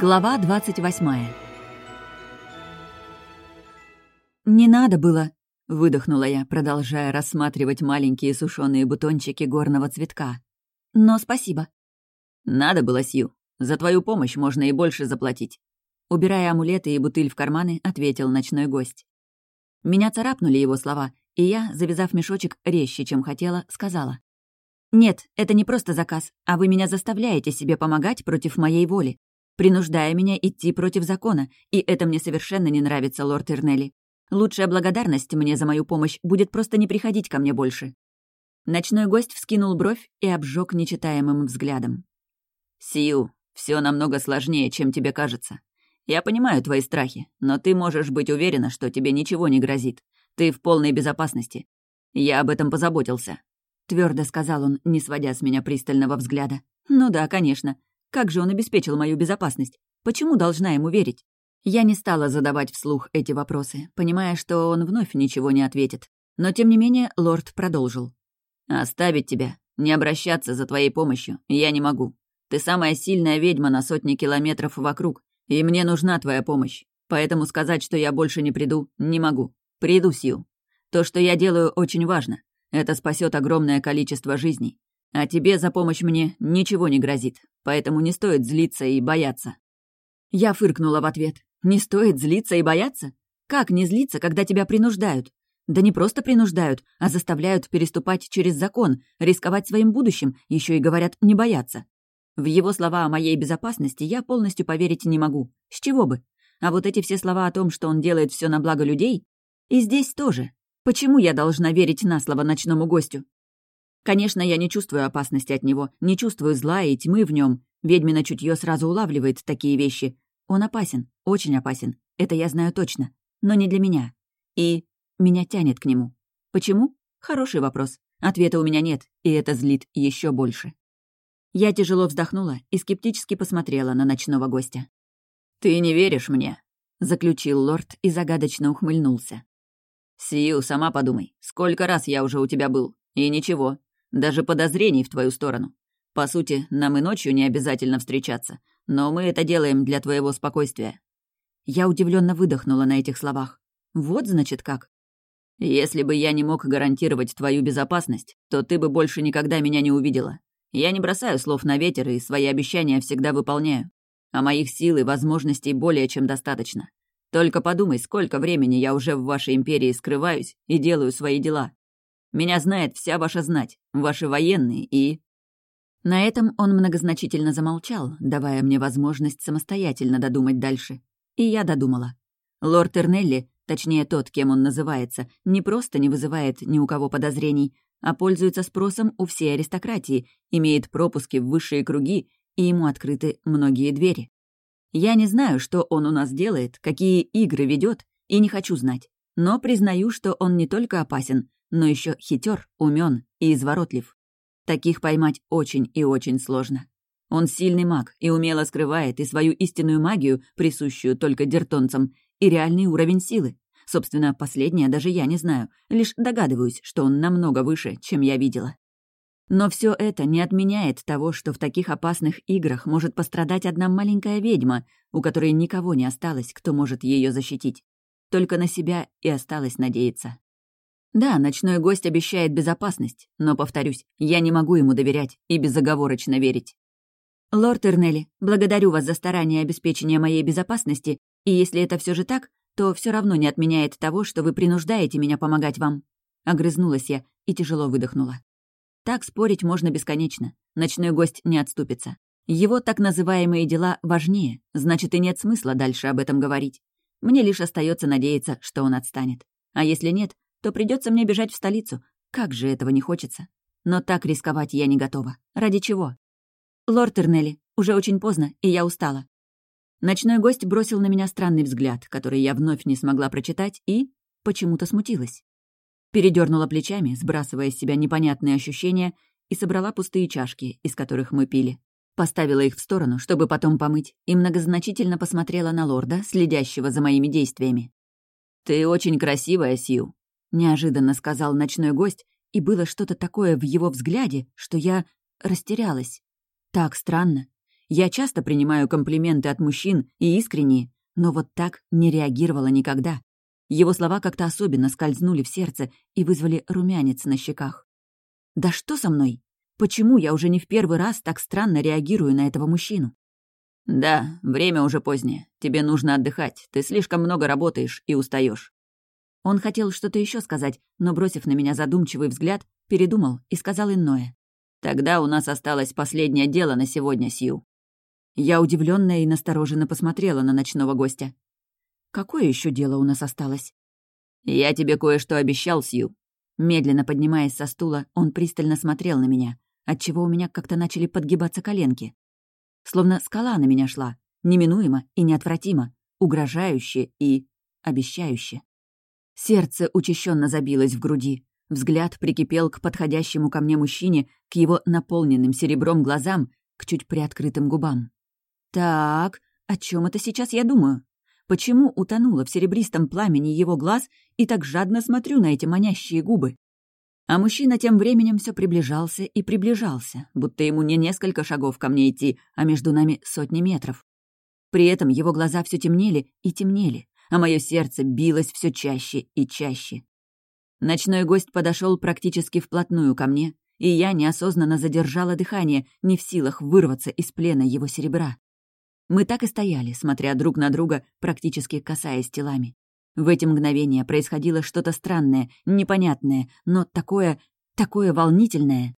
Глава двадцать восьмая. «Не надо было», — выдохнула я, продолжая рассматривать маленькие сушеные бутончики горного цветка. «Но спасибо». «Надо было, Сью. За твою помощь можно и больше заплатить». Убирая амулеты и бутыль в карманы, ответил ночной гость. Меня царапнули его слова, и я, завязав мешочек резче, чем хотела, сказала. «Нет, это не просто заказ, а вы меня заставляете себе помогать против моей воли, принуждая меня идти против закона, и это мне совершенно не нравится, лорд Ирнелли. Лучшая благодарность мне за мою помощь будет просто не приходить ко мне больше». Ночной гость вскинул бровь и обжег нечитаемым взглядом. «Сию, все намного сложнее, чем тебе кажется. Я понимаю твои страхи, но ты можешь быть уверена, что тебе ничего не грозит. Ты в полной безопасности. Я об этом позаботился. — твердо сказал он, не сводя с меня пристального взгляда. «Ну да, конечно. Как же он обеспечил мою безопасность? Почему должна ему верить?» Я не стала задавать вслух эти вопросы, понимая, что он вновь ничего не ответит. Но, тем не менее, лорд продолжил. «Оставить тебя, не обращаться за твоей помощью я не могу. Ты самая сильная ведьма на сотни километров вокруг, и мне нужна твоя помощь. Поэтому сказать, что я больше не приду, не могу. Приду, Сью. То, что я делаю, очень важно. Это спасет огромное количество жизней. А тебе за помощь мне ничего не грозит, поэтому не стоит злиться и бояться». Я фыркнула в ответ. «Не стоит злиться и бояться? Как не злиться, когда тебя принуждают? Да не просто принуждают, а заставляют переступать через закон, рисковать своим будущим, еще и говорят «не бояться». В его слова о моей безопасности я полностью поверить не могу. С чего бы? А вот эти все слова о том, что он делает все на благо людей, и здесь тоже. Почему я должна верить на слово ночному гостю? Конечно, я не чувствую опасности от него, не чувствую зла и тьмы в нем. Ведьмино чутье сразу улавливает такие вещи. Он опасен, очень опасен. Это я знаю точно. Но не для меня. И меня тянет к нему. Почему? Хороший вопрос. Ответа у меня нет, и это злит еще больше. Я тяжело вздохнула и скептически посмотрела на ночного гостя. «Ты не веришь мне?» — заключил лорд и загадочно ухмыльнулся. «Сию, сама подумай, сколько раз я уже у тебя был, и ничего, даже подозрений в твою сторону. По сути, нам и ночью не обязательно встречаться, но мы это делаем для твоего спокойствия». Я удивленно выдохнула на этих словах. «Вот, значит, как?» «Если бы я не мог гарантировать твою безопасность, то ты бы больше никогда меня не увидела. Я не бросаю слов на ветер и свои обещания всегда выполняю. А моих сил и возможностей более чем достаточно. Только подумай, сколько времени я уже в вашей империи скрываюсь и делаю свои дела. Меня знает вся ваша знать, ваши военные и...» На этом он многозначительно замолчал, давая мне возможность самостоятельно додумать дальше. И я додумала. Лорд Эрнелли, точнее тот, кем он называется, не просто не вызывает ни у кого подозрений, а пользуется спросом у всей аристократии, имеет пропуски в высшие круги, и ему открыты многие двери. Я не знаю, что он у нас делает, какие игры ведет, и не хочу знать. Но признаю, что он не только опасен, но еще хитер, умен и изворотлив. Таких поймать очень и очень сложно. Он сильный маг и умело скрывает и свою истинную магию, присущую только дертонцам, и реальный уровень силы. Собственно, последнее даже я не знаю, лишь догадываюсь, что он намного выше, чем я видела. Но все это не отменяет того, что в таких опасных играх может пострадать одна маленькая ведьма, у которой никого не осталось, кто может ее защитить. Только на себя и осталось надеяться. Да, ночной гость обещает безопасность, но, повторюсь, я не могу ему доверять и безоговорочно верить. «Лорд Эрнелли, благодарю вас за старание обеспечения моей безопасности, и если это все же так, то все равно не отменяет того, что вы принуждаете меня помогать вам». Огрызнулась я и тяжело выдохнула. Так спорить можно бесконечно. Ночной гость не отступится. Его так называемые дела важнее, значит, и нет смысла дальше об этом говорить. Мне лишь остается надеяться, что он отстанет. А если нет, то придется мне бежать в столицу. Как же этого не хочется. Но так рисковать я не готова. Ради чего? «Лорд Эрнелли, уже очень поздно, и я устала». Ночной гость бросил на меня странный взгляд, который я вновь не смогла прочитать, и почему-то смутилась передернула плечами, сбрасывая с себя непонятные ощущения, и собрала пустые чашки, из которых мы пили. Поставила их в сторону, чтобы потом помыть, и многозначительно посмотрела на лорда, следящего за моими действиями. «Ты очень красивая, Сью», — неожиданно сказал ночной гость, и было что-то такое в его взгляде, что я растерялась. Так странно. Я часто принимаю комплименты от мужчин и искренние, но вот так не реагировала никогда. Его слова как-то особенно скользнули в сердце и вызвали румянец на щеках. «Да что со мной? Почему я уже не в первый раз так странно реагирую на этого мужчину?» «Да, время уже позднее. Тебе нужно отдыхать. Ты слишком много работаешь и устаешь. Он хотел что-то еще сказать, но, бросив на меня задумчивый взгляд, передумал и сказал иное. «Тогда у нас осталось последнее дело на сегодня, Сью». Я удивленная и настороженно посмотрела на ночного гостя. «Какое еще дело у нас осталось?» «Я тебе кое-что обещал, Сью». Медленно поднимаясь со стула, он пристально смотрел на меня, отчего у меня как-то начали подгибаться коленки. Словно скала на меня шла, неминуемо и неотвратимо, угрожающе и обещающе. Сердце учащенно забилось в груди. Взгляд прикипел к подходящему ко мне мужчине, к его наполненным серебром глазам, к чуть приоткрытым губам. Так, о чем это сейчас я думаю? Почему утонула в серебристом пламени его глаз и так жадно смотрю на эти манящие губы? А мужчина тем временем все приближался и приближался, будто ему не несколько шагов ко мне идти, а между нами сотни метров. При этом его глаза все темнели и темнели, а мое сердце билось все чаще и чаще. Ночной гость подошел практически вплотную ко мне, и я неосознанно задержала дыхание, не в силах вырваться из плена его серебра. Мы так и стояли, смотря друг на друга, практически касаясь телами. В эти мгновения происходило что-то странное, непонятное, но такое, такое волнительное.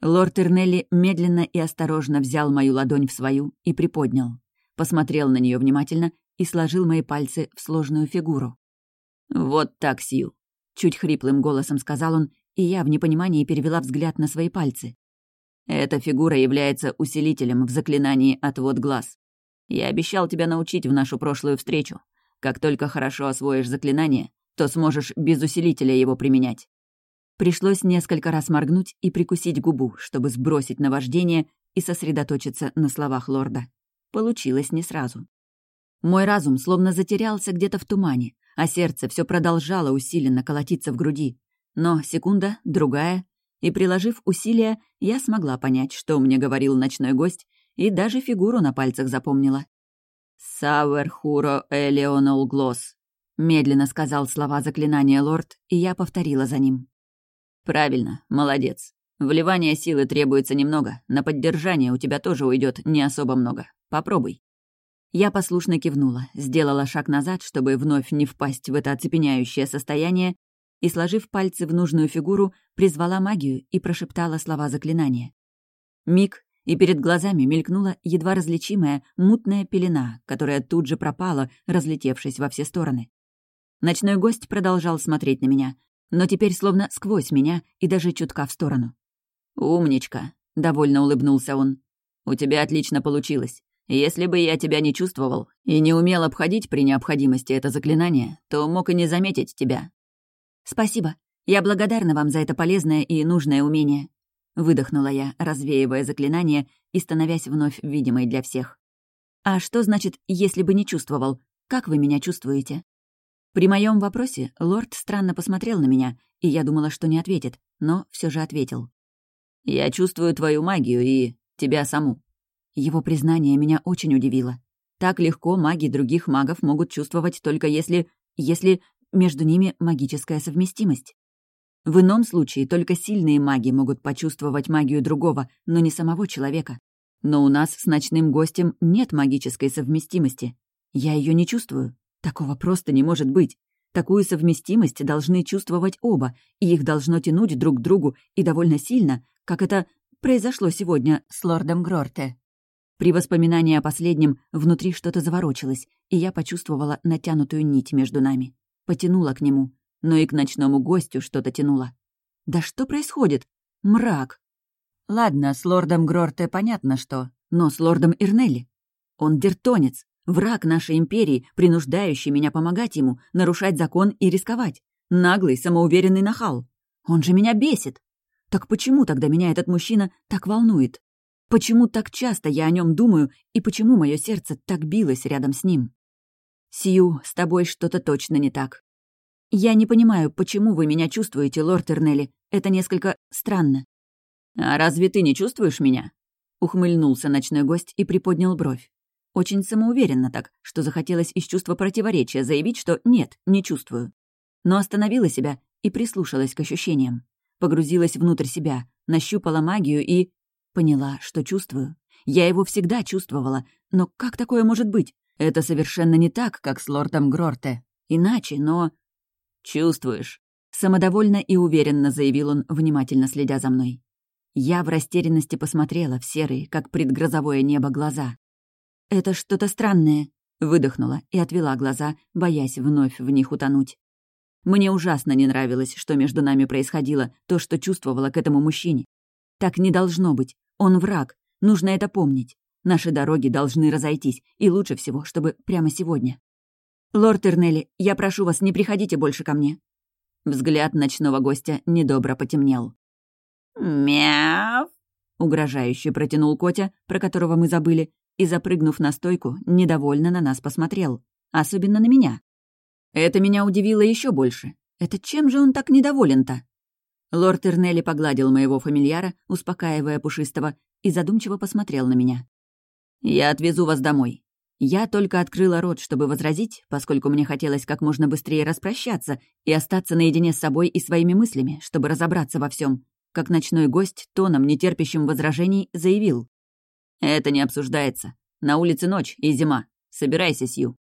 Лорд Эрнелли медленно и осторожно взял мою ладонь в свою и приподнял. Посмотрел на нее внимательно и сложил мои пальцы в сложную фигуру. «Вот так, Сью», — чуть хриплым голосом сказал он, и я в непонимании перевела взгляд на свои пальцы. «Эта фигура является усилителем в заклинании «Отвод глаз». Я обещал тебя научить в нашу прошлую встречу. Как только хорошо освоишь заклинание, то сможешь без усилителя его применять». Пришлось несколько раз моргнуть и прикусить губу, чтобы сбросить наваждение и сосредоточиться на словах лорда. Получилось не сразу. Мой разум словно затерялся где-то в тумане, а сердце все продолжало усиленно колотиться в груди. Но секунда, другая, и, приложив усилия, я смогла понять, что мне говорил ночной гость, и даже фигуру на пальцах запомнила. «Сауэр хуро элеонол глосс», — медленно сказал слова заклинания лорд, и я повторила за ним. «Правильно, молодец. Вливания силы требуется немного, на поддержание у тебя тоже уйдет не особо много. Попробуй». Я послушно кивнула, сделала шаг назад, чтобы вновь не впасть в это оцепеняющее состояние, и, сложив пальцы в нужную фигуру, призвала магию и прошептала слова заклинания. Миг, и перед глазами мелькнула едва различимая мутная пелена, которая тут же пропала, разлетевшись во все стороны. Ночной гость продолжал смотреть на меня, но теперь словно сквозь меня и даже чутка в сторону. «Умничка», — довольно улыбнулся он. «У тебя отлично получилось. Если бы я тебя не чувствовал и не умел обходить при необходимости это заклинание, то мог и не заметить тебя». «Спасибо. Я благодарна вам за это полезное и нужное умение», — выдохнула я, развеивая заклинание и становясь вновь видимой для всех. «А что значит, если бы не чувствовал? Как вы меня чувствуете?» При моем вопросе лорд странно посмотрел на меня, и я думала, что не ответит, но все же ответил. «Я чувствую твою магию и тебя саму. Его признание меня очень удивило. Так легко маги других магов могут чувствовать только если... если между ними магическая совместимость. В ином случае только сильные маги могут почувствовать магию другого, но не самого человека. Но у нас с ночным гостем нет магической совместимости. Я ее не чувствую. Такого просто не может быть. Такую совместимость должны чувствовать оба, и их должно тянуть друг к другу и довольно сильно, как это произошло сегодня с лордом Грорте. При воспоминании о последнем внутри что-то заворочилось, и я почувствовала натянутую нить между нами. Потянула к нему, но и к ночному гостю что-то тянуло. Да что происходит? Мрак. Ладно, с лордом Грорте понятно что, но с лордом Ирнелли. Он дертонец, враг нашей империи, принуждающий меня помогать ему, нарушать закон и рисковать. Наглый, самоуверенный нахал. Он же меня бесит. Так почему тогда меня этот мужчина так волнует? Почему так часто я о нем думаю, и почему мое сердце так билось рядом с ним? Сью, с тобой что-то точно не так. Я не понимаю, почему вы меня чувствуете, лорд Эрнелли. Это несколько странно. А разве ты не чувствуешь меня? Ухмыльнулся ночной гость и приподнял бровь. Очень самоуверенно так, что захотелось из чувства противоречия заявить, что нет, не чувствую. Но остановила себя и прислушалась к ощущениям. Погрузилась внутрь себя, нащупала магию и... Поняла, что чувствую. Я его всегда чувствовала, но как такое может быть? Это совершенно не так, как с лордом Грорте. Иначе, но... «Чувствуешь?» — самодовольно и уверенно заявил он, внимательно следя за мной. Я в растерянности посмотрела в серые, как предгрозовое небо, глаза. «Это что-то странное», — выдохнула и отвела глаза, боясь вновь в них утонуть. Мне ужасно не нравилось, что между нами происходило, то, что чувствовала к этому мужчине. Так не должно быть. Он враг. Нужно это помнить. Наши дороги должны разойтись, и лучше всего, чтобы прямо сегодня. «Лорд Эрнелли, я прошу вас, не приходите больше ко мне». Взгляд ночного гостя недобро потемнел. «Мяв!» — угрожающе протянул Котя, про которого мы забыли, и, запрыгнув на стойку, недовольно на нас посмотрел. Особенно на меня. Это меня удивило еще больше. Это чем же он так недоволен-то? Лорд Эрнелли погладил моего фамильяра, успокаивая Пушистого, и задумчиво посмотрел на меня. «Я отвезу вас домой». Я только открыла рот, чтобы возразить, поскольку мне хотелось как можно быстрее распрощаться и остаться наедине с собой и своими мыслями, чтобы разобраться во всем, как ночной гость, тоном, нетерпящим возражений, заявил. «Это не обсуждается. На улице ночь и зима. Собирайся, Сью».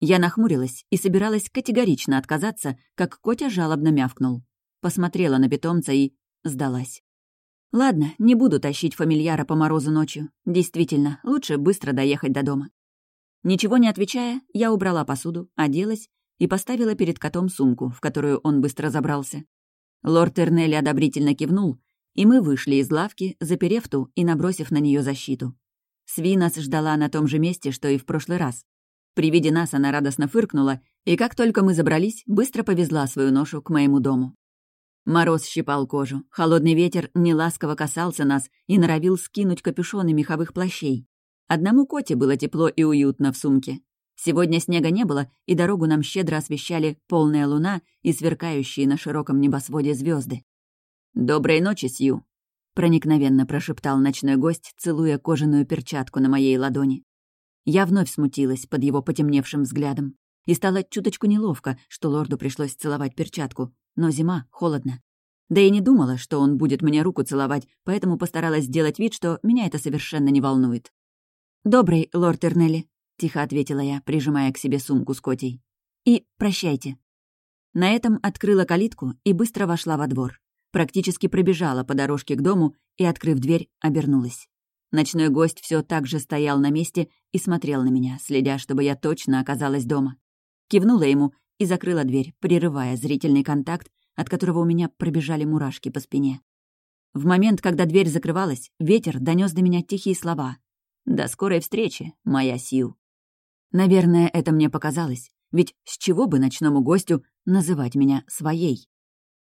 Я нахмурилась и собиралась категорично отказаться, как Котя жалобно мявкнул. Посмотрела на питомца и сдалась. Ладно, не буду тащить фамильяра по морозу ночью. Действительно, лучше быстро доехать до дома. Ничего не отвечая, я убрала посуду, оделась и поставила перед котом сумку, в которую он быстро забрался. Лорд Эрнелли одобрительно кивнул, и мы вышли из лавки, заперев ту и набросив на нее защиту. Сви нас ждала на том же месте, что и в прошлый раз. При виде нас она радостно фыркнула, и как только мы забрались, быстро повезла свою ношу к моему дому. Мороз щипал кожу, холодный ветер неласково касался нас и норовил скинуть капюшоны меховых плащей. Одному коте было тепло и уютно в сумке. Сегодня снега не было, и дорогу нам щедро освещали полная луна и сверкающие на широком небосводе звезды. «Доброй ночи, Сью!» — проникновенно прошептал ночной гость, целуя кожаную перчатку на моей ладони. Я вновь смутилась под его потемневшим взглядом. И стало чуточку неловко, что лорду пришлось целовать перчатку, но зима, холодно. Да и не думала, что он будет мне руку целовать, поэтому постаралась сделать вид, что меня это совершенно не волнует. «Добрый, лорд Эрнелли», — тихо ответила я, прижимая к себе сумку с котей. «И прощайте». На этом открыла калитку и быстро вошла во двор. Практически пробежала по дорожке к дому и, открыв дверь, обернулась. Ночной гость все так же стоял на месте и смотрел на меня, следя, чтобы я точно оказалась дома. Кивнула ему и закрыла дверь, прерывая зрительный контакт, от которого у меня пробежали мурашки по спине. В момент, когда дверь закрывалась, ветер донес до меня тихие слова. «До скорой встречи, моя Сью». Наверное, это мне показалось, ведь с чего бы ночному гостю называть меня своей?